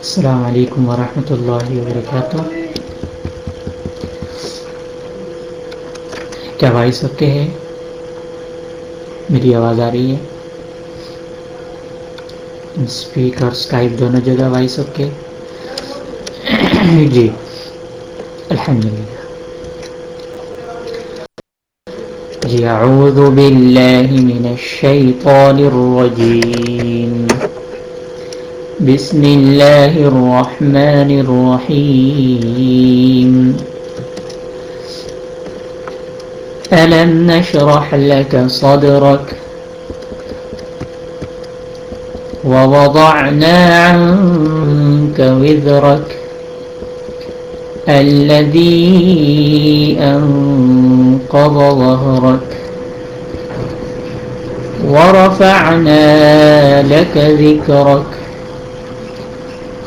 السلام علیکم ورحمۃ اللہ وبرکاتہ۔ کیا بھائی سکتے ہیں؟ میری آواز آ رہی ہے۔ اسپیکر اسکائپ دونوں جگہ وائی سب کے۔ جی الحمد للہ جی اعوذ باللہ من الشیطان الرجیم۔ بسم اللہ الرحمن الرحیم ألم نشرح لك صدرك ووضعنا عنك وذرك الذي أنقض ظهرك ورفعنا لك ذكرك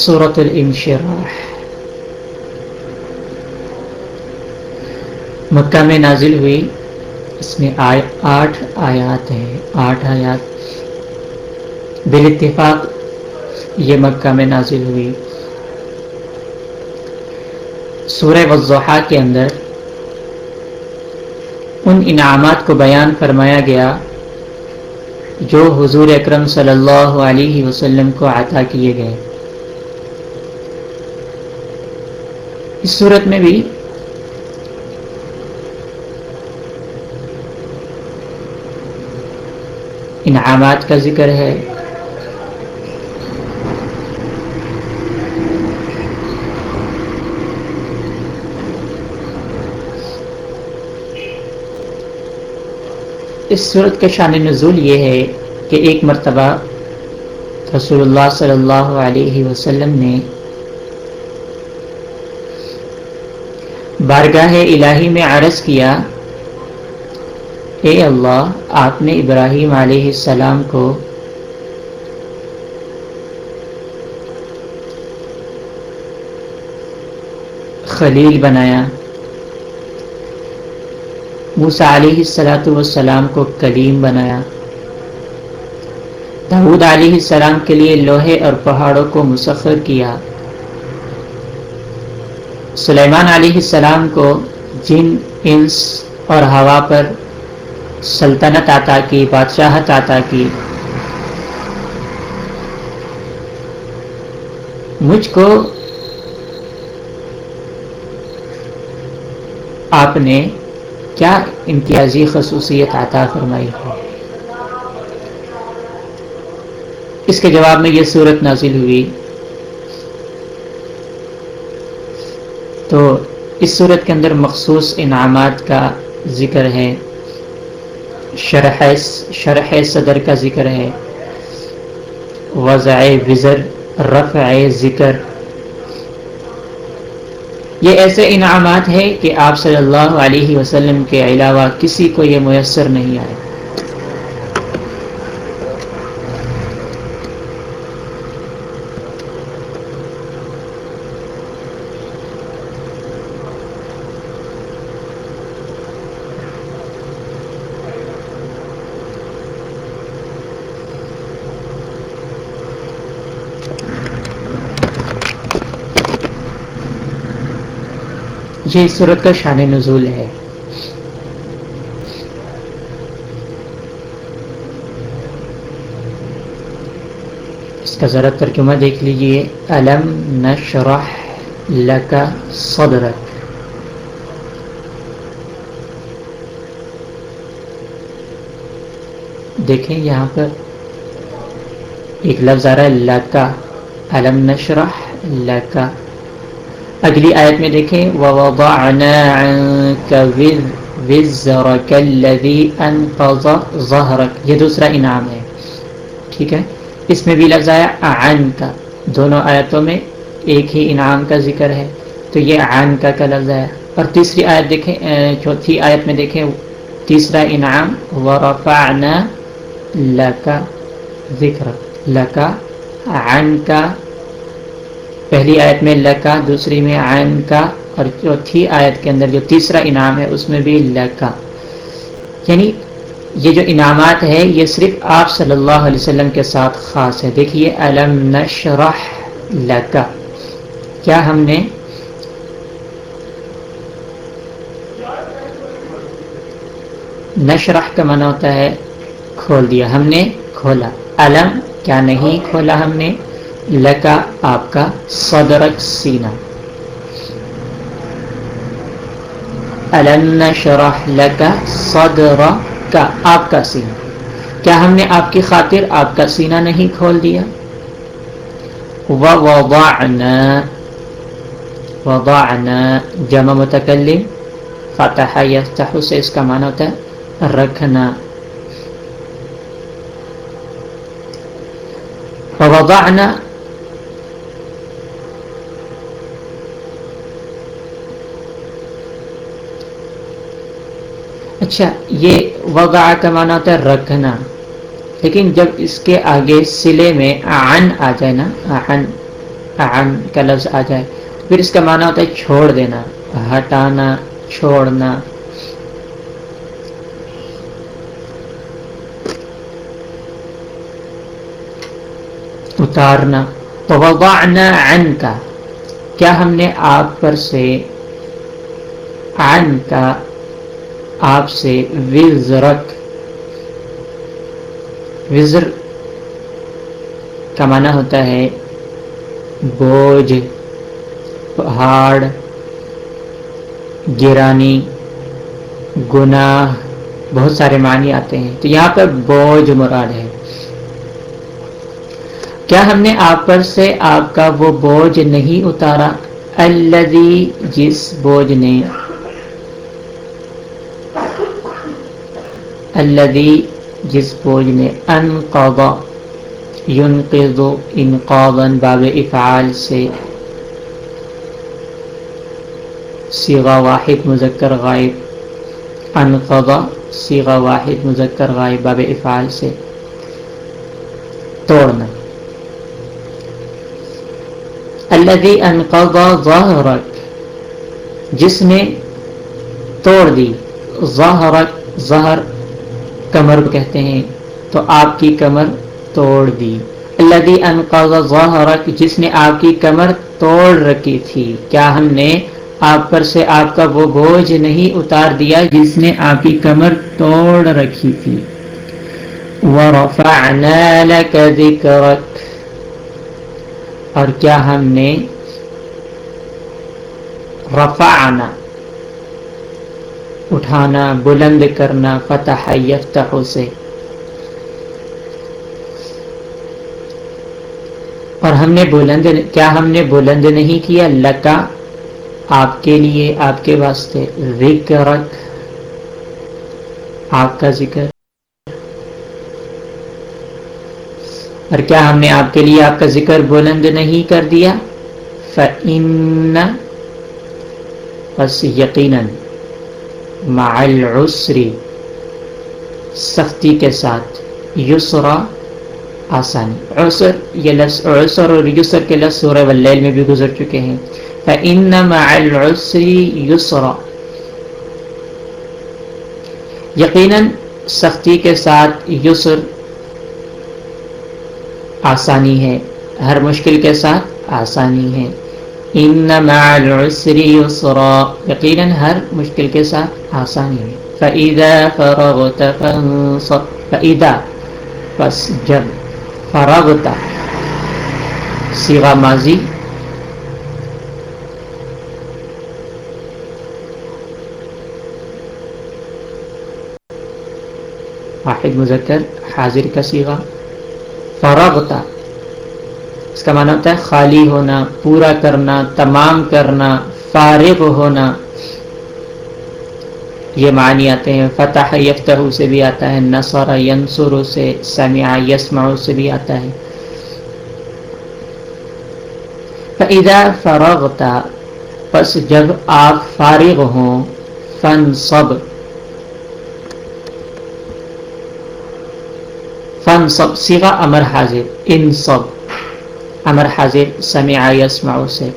صورت الانشراح. مکہ میں نازل ہوئی اس میں آٹھ آیات ہیں۔ آٹھ آیات۔ بال اتفاق یہ مکہ میں نازل ہوئی۔ سورہ وضحا کے اندر ان انعامات کو بیان فرمایا گیا جو حضور اکرم صلی اللہ علیہ وسلم کو عطا کیے گئے۔ اس صورت میں بھی انعامات کا ذکر ہے۔ اس صورت کا شان نزول یہ ہے کہ ایک مرتبہ رسول اللہ صلی اللہ علیہ وسلم نے بارگاہ الہی میں عرض کیا، اے اللہ، آپ نے ابراہیم علیہ السلام کو خلیل بنایا۔ موسا علیہ السلاۃ والسلام کو کلیم بنایا۔ داود علیہ السلام کے لیے لوہے اور پہاڑوں کو مسخر کیا۔ سلیمان علیہ السلام کو جن، انس اور ہوا پر سلطنت عطا کی، بادشاہت عطا کی۔ مجھ کو آپ نے کیا امتیازی خصوصیت عطا فرمائی؟ ہے اس کے جواب میں یہ صورت نازل ہوئی۔ تو اس صورت کے اندر مخصوص انعامات کا ذکر ہے۔ شرح شرح صدر کا ذکر ہے۔ وضع وزر، رفع ذکر۔ یہ ایسے انعامات ہیں کہ آپ صلی اللہ علیہ وسلم کے علاوہ کسی کو یہ میسر نہیں آئے۔ یہ اس صورت کا شان نزول ہے۔ اس کا ذرا ترجمہ دیکھ لیجیے۔ علم نشرح لکا صدرک دیکھیں یہاں پر ایک لفظ آ رہا ہے لکا علم نشرح لکا اگلی آیت میں دیکھیں، وَوَضَعْنَا عَنْكَ وِزْرَكَ الَّذِي أَنْقَضَ ظَهْرَكَ۔ یہ دوسرا انعام ہے۔ ٹھیک ہے؟ اس میں بھی لفظ آیا عن کا دونوں آیتوں میں ایک ہی انعام کا ذکر ہے۔ تو یہ عن کا کا لفظ ہے۔ اور تیسری آیت دیکھیں چوتھی آیت میں دیکھیں، تیسرا انعام، ورفعنا لکا ذکر لکا عن کا پہلی آیت میں لکا دوسری میں عن کا، اور چوتھی آیت کے اندر جو تیسرا انعام ہے، اس میں بھی لکا یعنی یہ جو انعامات ہے یہ صرف آپ صلی اللہ علیہ وسلم کے ساتھ خاص ہے۔ دیکھیے علم نشرح لکا کیا ہم نے نشرح کا منع ہوتا ہے کھول دیا؟ ہم نے کھولا۔ علم کیا نہیں کھولا ہم نے؟ لکا آپ کا صدرک سینہ۔ علم نشرح لکا صدر کا آپ کا سینہ۔ کیا ہم نے آپ کی خاطر آپ کا سینہ نہیں کھول دیا؟ ووضعنا، وضعنا جمع متکلم، فتح یفتح سے اس کا معنی ہوتا ہے رکھنا۔ ووضعنا اچھا یہ وضع کا معنی ہوتا ہے رکھنا۔ لیکن جب اس کے آگے سلے میں عن آ جائے نا، عن عن کا لفظ آ جائے پھر اس کا معنی ہوتا ہے چھوڑ دینا، ہٹانا، چھوڑنا۔ اتارنا۔ تو وضعنا عن کا۔ کیا ہم نے آپ پر سے عن کا آپ سے وزرک وزر کا معنی ہوتا ہے بوجھ، پہاڑ، گرانی، گناہ، بہت سارے معنی آتے ہیں۔ تو یہاں پر بوجھ مراد ہے۔ کیا ہم نے آپ پر سے آپ کا وہ بوجھ نہیں اتارا؟ الذي جس بوجھ نے الذي جس بوجھ نے انقض ينقض انقاضا باب افعال سے سیغا واحد مذکر غائب. انقض سیغا واحد مذکر غائب باب افعال سے توڑنا. الذي انقض ظهرك. جس نے توڑ دی. ظہرک ظہر کمر کہتے ہیں، تو آپ کی کمر توڑ دی۔ الذي انقض ظهرك جس نے آپ کی کمر توڑ رکھی تھی۔ کیا ہم نے آپ پر سے آپ کا وہ بوجھ نہیں اتار دیا جس نے آپ کی کمر توڑ رکھی تھی؟ ورفعنا لك ذكرك۔ اور کیا ہم نے رفعنا اٹھانا، بلند کرنا، فتح یفتح سے۔ اور ہم نے بلند، کیا ہم نے بلند نہیں کیا؟ لکا، آپ کے لیے، آپ کے واسطے۔ ذکرک، آپ کا ذکر۔ اور کیا ہم نے آپ کے لیے، آپ کا ذکر بلند نہیں کر دیا؟ فَإِنَّ، بس یقیناً۔ مع العسر، سختی کے ساتھ، یسرا آسانی۔ عسر، یہ لفظ، عسر اور یسر کے لفظ سورہ واللیل میں بھی گزر چکے ہیں۔ فَإِنَّ مع العسر یسرا۔ یقیناً سختی کے ساتھ یسر آسانی ہے، ہر مشکل کے ساتھ آسانی ہے۔ ان مع العسر یسرا یقینا ہر مشکل کے ساتھ آسانی ہے۔ فَإِذَا فَرَغْتَ فَانصَبْ فَإِذَا پس جب فرغت۔ صیغہ ماضی۔ واحد مذکر، حاضر کا صیغہ فرغتا اس کا معنی ہوتا ہے خالی ہونا، پورا کرنا، تمام کرنا، فارغ ہونا۔ یہ معنی آتے ہیں، فتح یفتح سے بھی آتا ہے، نصر ینصر سے، سمع یسمع سے بھی آتا ہے۔ فَإِذَا فَرَغْتَ، پس جب آپ فارغ ہوں فن سب فن سب سیغا امر حاضر ان سب امر حاضر، سمع، یسمع سے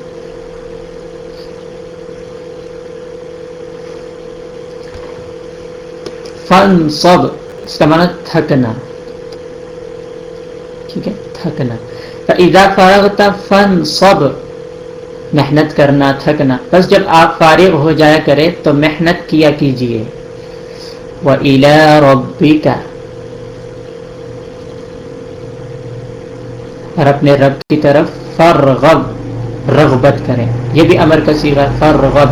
فن سب اس کا معنی تھکنا. ٹھیک ہے؟ تھکنا. ادا فارغتا فن سب محنت کرنا، تھکنا. بس جب آپ فارغ ہو جایا کرے تو محنت کیا کیجیے وہ الا ربی کا اور اپنے رب کی طرف فرغب، رغبت کریں۔ یہ بھی امر کا سیرا فرغب۔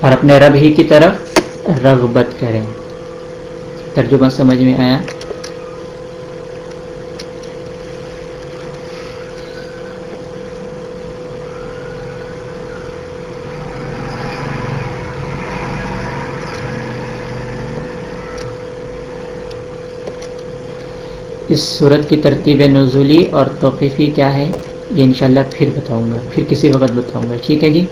اور اپنے رب ہی کی طرف رغبت کریں۔ ترجمہ سمجھ میں آیا؟ اس صورت کی ترتیب نزولی اور توقیفی کیا ہے، یہ انشاءاللہ پھر بتاؤں گا، پھر کسی وقت بتاؤں گا، ٹھیک ہے جی؟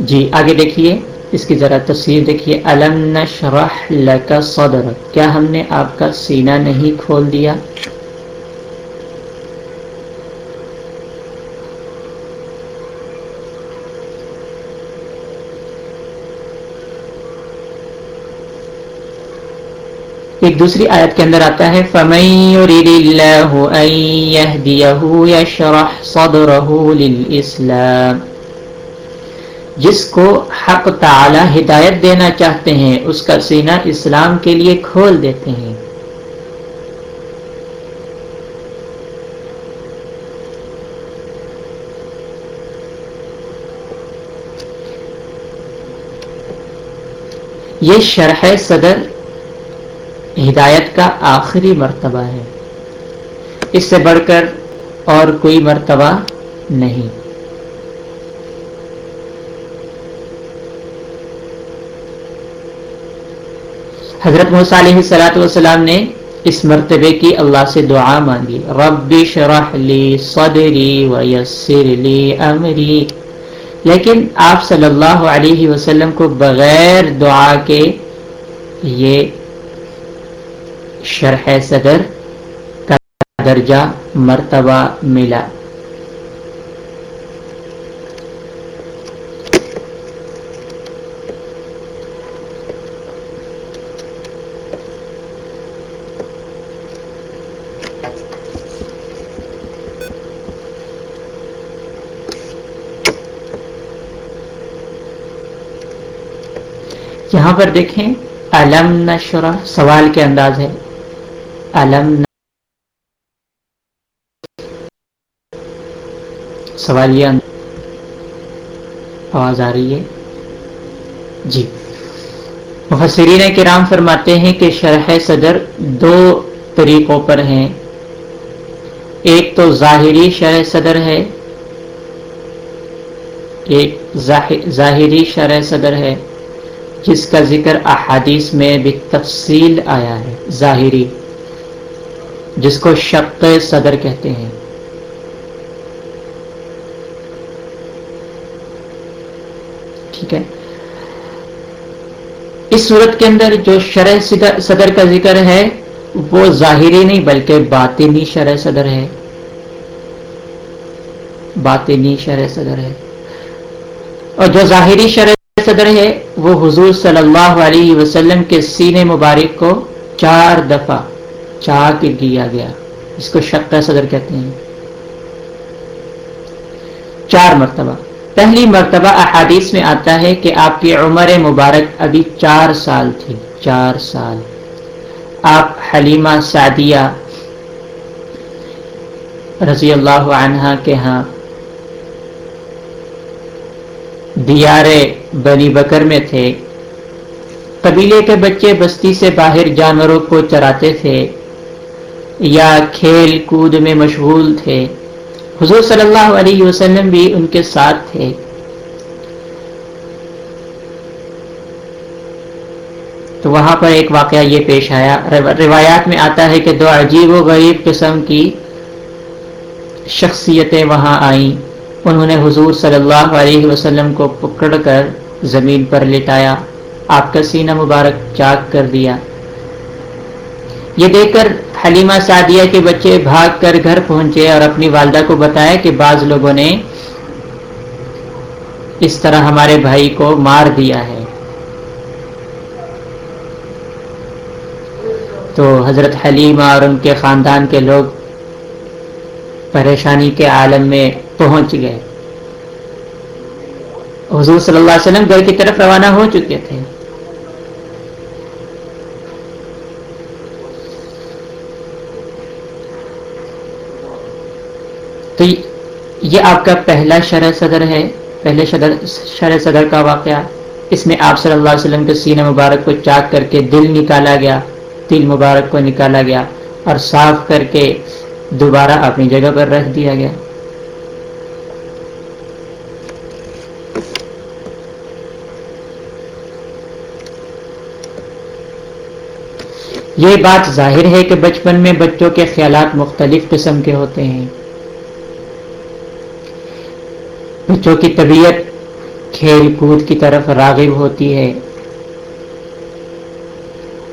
جی آگے دیکھیے، اس کی ذرا تصویر دیکھیے علم نشرح لک صدر کیا ہم نے آپ کا سینہ نہیں کھول دیا؟ ایک دوسری آیت کے اندر آتا ہے، فَمَن يُرِدِ اللَّهُ أَن يَهْدِيَهُ يَشْرَحْ صَدْرَهُ لِلْإِسْلَامِ۔ جس کو حق تعالی ہدایت دینا چاہتے ہیں، اس کا سینہ اسلام کے لیے کھول دیتے ہیں۔ یہ شرح صدر ہدایت کا آخری مرتبہ ہے۔ اس سے بڑھ کر اور کوئی مرتبہ نہیں۔ حضرت علیہ سلاۃ والسلام نے اس مرتبے کی اللہ سے دعا مانگی۔ ربی شرح لی صدری ویسر لی امری۔ لیکن آپ صلی اللہ علیہ وسلم کو بغیر دعا کے یہ شرح صدر کا درجہ مرتبہ ملا۔ یہاں پر دیکھیں، علم نشرہ سوال کے انداز ہے۔ علم سوال یہ آواز آ رہی ہے؟ جی۔ مفسرین کرام فرماتے ہیں کہ شرح صدر دو طریقوں پر ہیں۔ ایک تو ظاہری شرح صدر ہے۔ ایک ظاہری شرح صدر ہے، جس کا ذکر احادیث میں بھی تفصیل آیا ہے، ظاہری۔ جس کو شق صدر کہتے ہیں۔ ٹھیک ہے۔ اس صورت کے اندر جو شرح صدر کا ذکر ہے، وہ ظاہری نہیں بلکہ باطنی شرح صدر ہے۔ باطنی شرح صدر ہے۔ اور جو ظاہری شرح صدر ہے، وہ حضور صلی اللہ علیہ وسلم کے سینے مبارک کو چار دفعہ چاک کیا گیا اس کو شکا صدر کہتے ہیں۔ چار مرتبہ۔ پہلی مرتبہ احادیث میں آتا ہے کہ آپ کی عمر مبارک ابھی چار سال تھی۔ چار سال۔ آپ حلیمہ سعدیہ رضی اللہ عنہ کے ہاں دیار بنی بکر میں تھے۔ قبیلے کے بچے بستی سے باہر جانوروں کو چراتے تھے۔ یا کھیل کود میں مشغول تھے۔ حضور صلی اللہ علیہ وسلم بھی ان کے ساتھ تھے۔ تو وہاں پر ایک واقعہ یہ پیش آیا۔ روایات میں آتا ہے کہ دو عجیب و غریب قسم کی شخصیتیں وہاں آئیں۔ انہوں نے حضور صلی اللہ علیہ وسلم کو پکڑ کر زمین پر لٹایا۔ آپ کا سینہ مبارک چاک کر دیا۔ یہ دیکھ کر حلیمہ سعدیہ کے بچے بھاگ کر گھر پہنچے اور اپنی والدہ کو بتایا کہ بعض لوگوں نے اس طرح ہمارے بھائی کو مار دیا ہے۔ تو حضرت حلیمہ اور ان کے خاندان کے لوگ پریشانی کے عالم میں پہنچ گئے۔ حضور صلی اللہ علیہ وسلم گھر کی طرف روانہ ہو چکے تھے۔ تو یہ آپ کا پہلا شرح صدر ہے، پہلے شرح صدر کا واقعہ۔ اس میں آپ صلی اللہ علیہ وسلم کے سینہ مبارک کو چاک کر کے دل نکالا گیا، دل مبارک کو نکالا گیا اور صاف کر کے دوبارہ اپنی جگہ پر رکھ دیا گیا۔ یہ بات ظاہر ہے کہ بچپن میں بچوں کے خیالات مختلف قسم کے ہوتے ہیں۔ بچوں کی طبیعت کھیل کود کی طرف راغب ہوتی ہے۔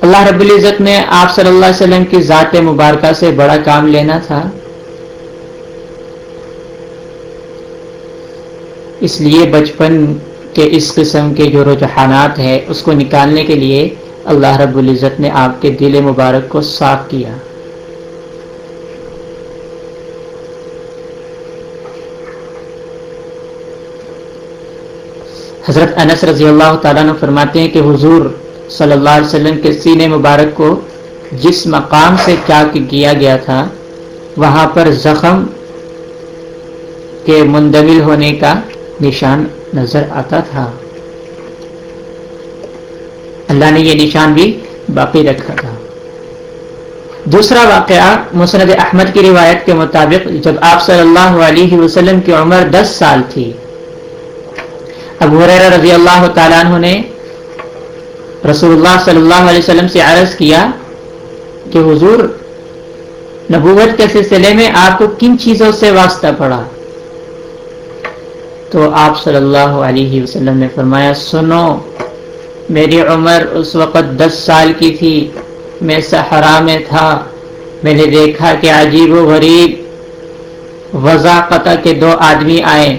اللہ رب العزت نے آپ صلی اللہ علیہ وسلم کی ذات مبارکہ سے بڑا کام لینا تھا۔ اس لیے بچپن کے اس قسم کے جو رجحانات ہیں، اس کو نکالنے کے لیے اللہ رب العزت نے آپ کے دل مبارک کو صاف کیا۔ حضرت انس رضی اللہ تعالیٰ نے فرماتے ہیں کہ حضور صلی اللہ علیہ وسلم کے سینے مبارک کو جس مقام سے چاک کیا گیا تھا، وہاں پر زخم کے مندمل ہونے کا نشان نظر آتا تھا۔ اللہ نے یہ نشان بھی باقی رکھا تھا۔ دوسرا واقعہ مسند احمد کی روایت کے مطابق، جب آپ صلی اللہ علیہ وسلم کی عمر دس سال تھی ابو رضی اللہ تعالیٰ عنہ نے رسول اللہ صلی اللہ علیہ وسلم سے عرض کیا کہ حضور، نبوت کے سلسلے میں آپ کو کن چیزوں سے واسطہ پڑا؟ تو آپ صلی اللہ علیہ وسلم نے فرمایا، سنو، میری عمر اس وقت دس سال کی تھی، میں سہرا میں تھا، میں نے دیکھا کہ عجیب و غریب وضاقتہ کے دو آدمی آئے۔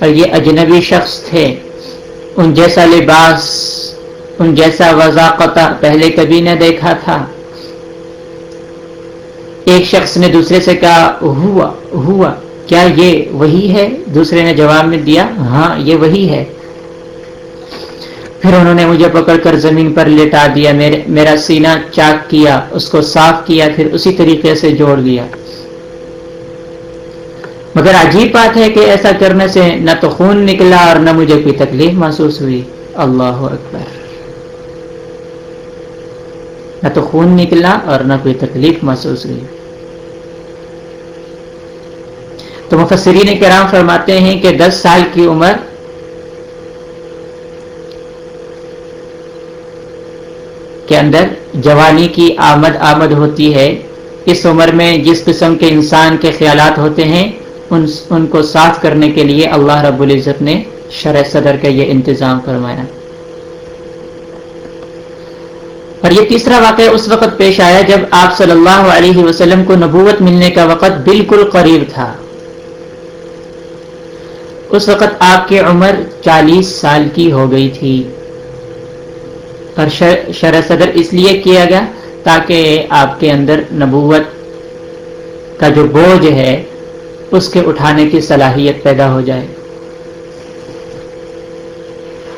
اور یہ اجنبی شخص تھے۔ ان جیسا لباس، ان جیسا وضاقتہ پہلے کبھی نہ دیکھا تھا۔ ایک شخص نے دوسرے سے کہا، ہوا ہوا، کیا یہ وہی ہے؟ دوسرے نے جواب میں دیا ہاں یہ وہی ہے۔ پھر انہوں نے مجھے پکڑ کر زمین پر لٹا دیا میرا سینہ چاک کیا، اس کو صاف کیا، پھر اسی طریقے سے جوڑ دیا۔ مگر عجیب بات ہے کہ ایسا کرنے سے نہ تو خون نکلا اور نہ مجھے کوئی تکلیف محسوس ہوئی۔ اللہ اکبر۔ نہ تو خون نکلا اور نہ کوئی تکلیف محسوس ہوئی۔ تو مفسرین کرام فرماتے ہیں کہ دس سال کی عمر کے اندر جوانی کی آمد آمد ہوتی ہے۔ اس عمر میں جس قسم کے انسان کے خیالات ہوتے ہیں ان ان کو صاف کرنے کے لیے اللہ رب العزت نے شرح صدر کا یہ انتظام فرمایا۔ اور یہ تیسرا واقعہ اس وقت پیش آیا جب آپ صلی اللہ علیہ وسلم کو نبوت ملنے کا وقت بالکل قریب تھا۔ اس وقت آپ کی عمر چالیس سال کی ہو گئی تھی۔ اور شرح صدر اس لیے کیا گیا تاکہ آپ کے اندر نبوت کا جو بوجھ ہے اس کے اٹھانے کی صلاحیت پیدا ہو جائے۔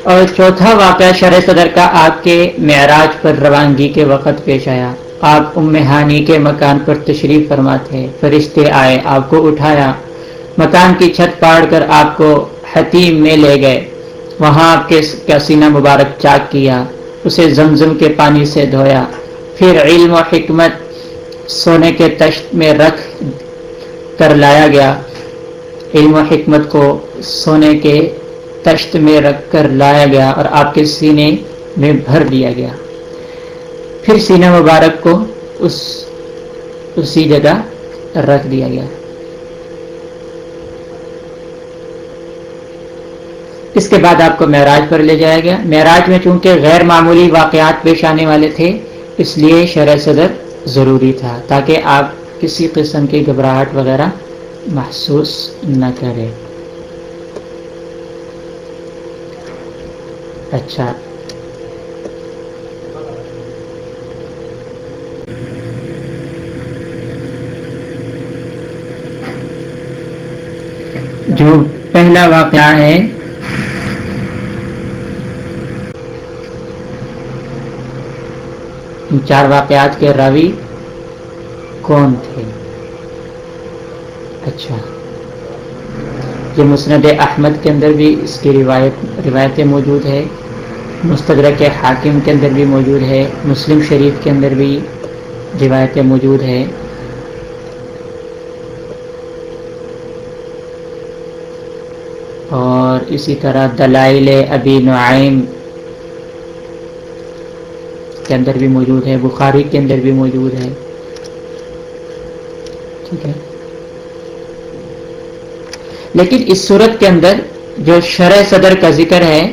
اور چوتھا واقعہ شرح صدر کا آپ کے معراج پر روانگی کے وقت پیش آیا۔ آپ امہانی کے مکان پر تشریف فرماتے، فرشتے آئے، آپ کو اٹھایا۔ مکان کی چھت پاڑ کر آپ کو حتیم میں لے گئے۔ وہاں آپ کے سینہ مبارک چاک کیا، اسے زمزم کے پانی سے دھویا۔ پھر علم و حکمت سونے کے تشت میں رکھ کر لایا گیا۔ علم و حکمت کو سونے کے تشت میں رکھ کر لایا گیا اور آپ کے سینے میں بھر دیا گیا۔ پھر سینہ مبارک کو اس، اسی جگہ رکھ دیا گیا۔ اس کے بعد آپ کو معراج پر لے جایا گیا۔ معراج میں چونکہ غیر معمولی واقعات پیش آنے والے تھے، اس لیے شرح صدر ضروری تھا تاکہ آپ کسی قسم کی گھبراہٹ وغیرہ محسوس نہ کرے۔ اچھا۔ جو پہلا واقعہ ہے۔ ان چار واقعات کے راوی کون تھے؟ اچھا۔ یہ مسند احمد کے اندر بھی اس کی روایت، روایتیں موجود ہے مستدرک حاکم کے اندر بھی موجود ہے مسلم شریف کے اندر بھی روایتیں موجود ہے اور اسی طرح دلائل ابی نعیم کے اندر بھی موجود ہے بخاری کے اندر بھی موجود ہے ٹھیک ہے۔ لیکن اس صورت کے اندر جو شرح صدر کا ذکر ہے،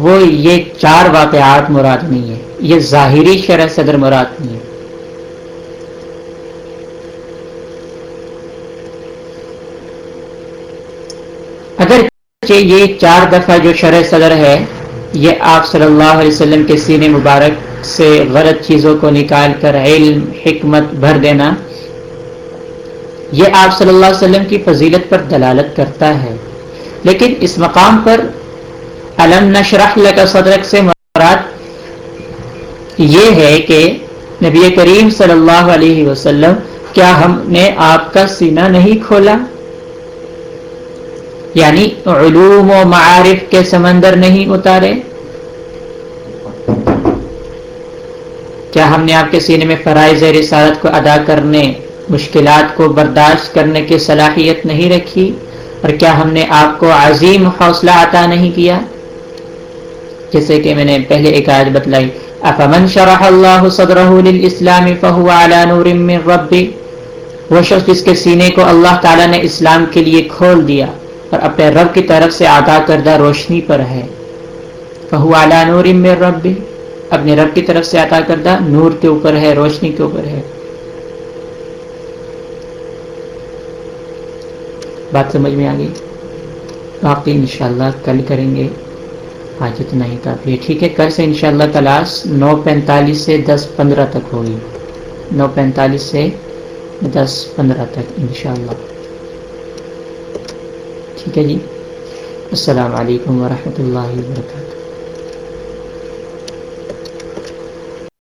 وہ یہ چار واقعات مراد نہیں ہے یہ ظاہری شرح صدر مراد نہیں ہے اگر یہ چار دفعہ جو شرح صدر ہے، یہ آپ صلی اللہ علیہ وسلم کے سینے مبارک سے غلط چیزوں کو نکال کر علم، حکمت بھر دینا یہ آپ صلی اللہ علیہ وسلم کی فضیلت پر دلالت کرتا ہے۔ لیکن اس مقام پر علم نشرح لکا صدرک سے مراد یہ ہے کہ نبی کریم صلی اللہ علیہ وسلم، کیا ہم نے آپ کا سینہ نہیں کھولا؟ یعنی علوم و معارف کے سمندر نہیں اتارے؟ کیا ہم نے آپ کے سینے میں فرائض رسالت کو ادا کرنے مشکلات کو برداشت کرنے کی صلاحیت نہیں رکھی اور کیا ہم نے آپ کو عظیم حوصلہ عطا نہیں کیا؟ جیسے کہ میں نے پہلے ایک آج بتلائی، افمن شرح اللہ صدرہ للاسلام فہو علی نور من ربی وہ شخص جس کے سینے کو اللہ تعالیٰ نے اسلام کے لیے کھول دیا اور اپنے رب کی طرف سے عطا کردہ روشنی پر ہے۔ فہو علی نور من ربی، اپنے رب کی طرف سے عطا کردہ نور کے اوپر ہے، روشنی کے اوپر ہے۔ بات سمجھ میں آ گئی۔ باقی انشاءاللہ کل کریں گے۔ آج اتنا ہی کافی ہے ٹھیک ہے، کل سے انشاءاللہ کلاس نو پینتالیس سے دس پندرہ تک ہوگی۔ نو پینتالیس سے دس پندرہ تک انشاءاللہ۔ ٹھیک ہے جی۔ السلام علیکم ورحمۃ اللہ وبرکاتہ۔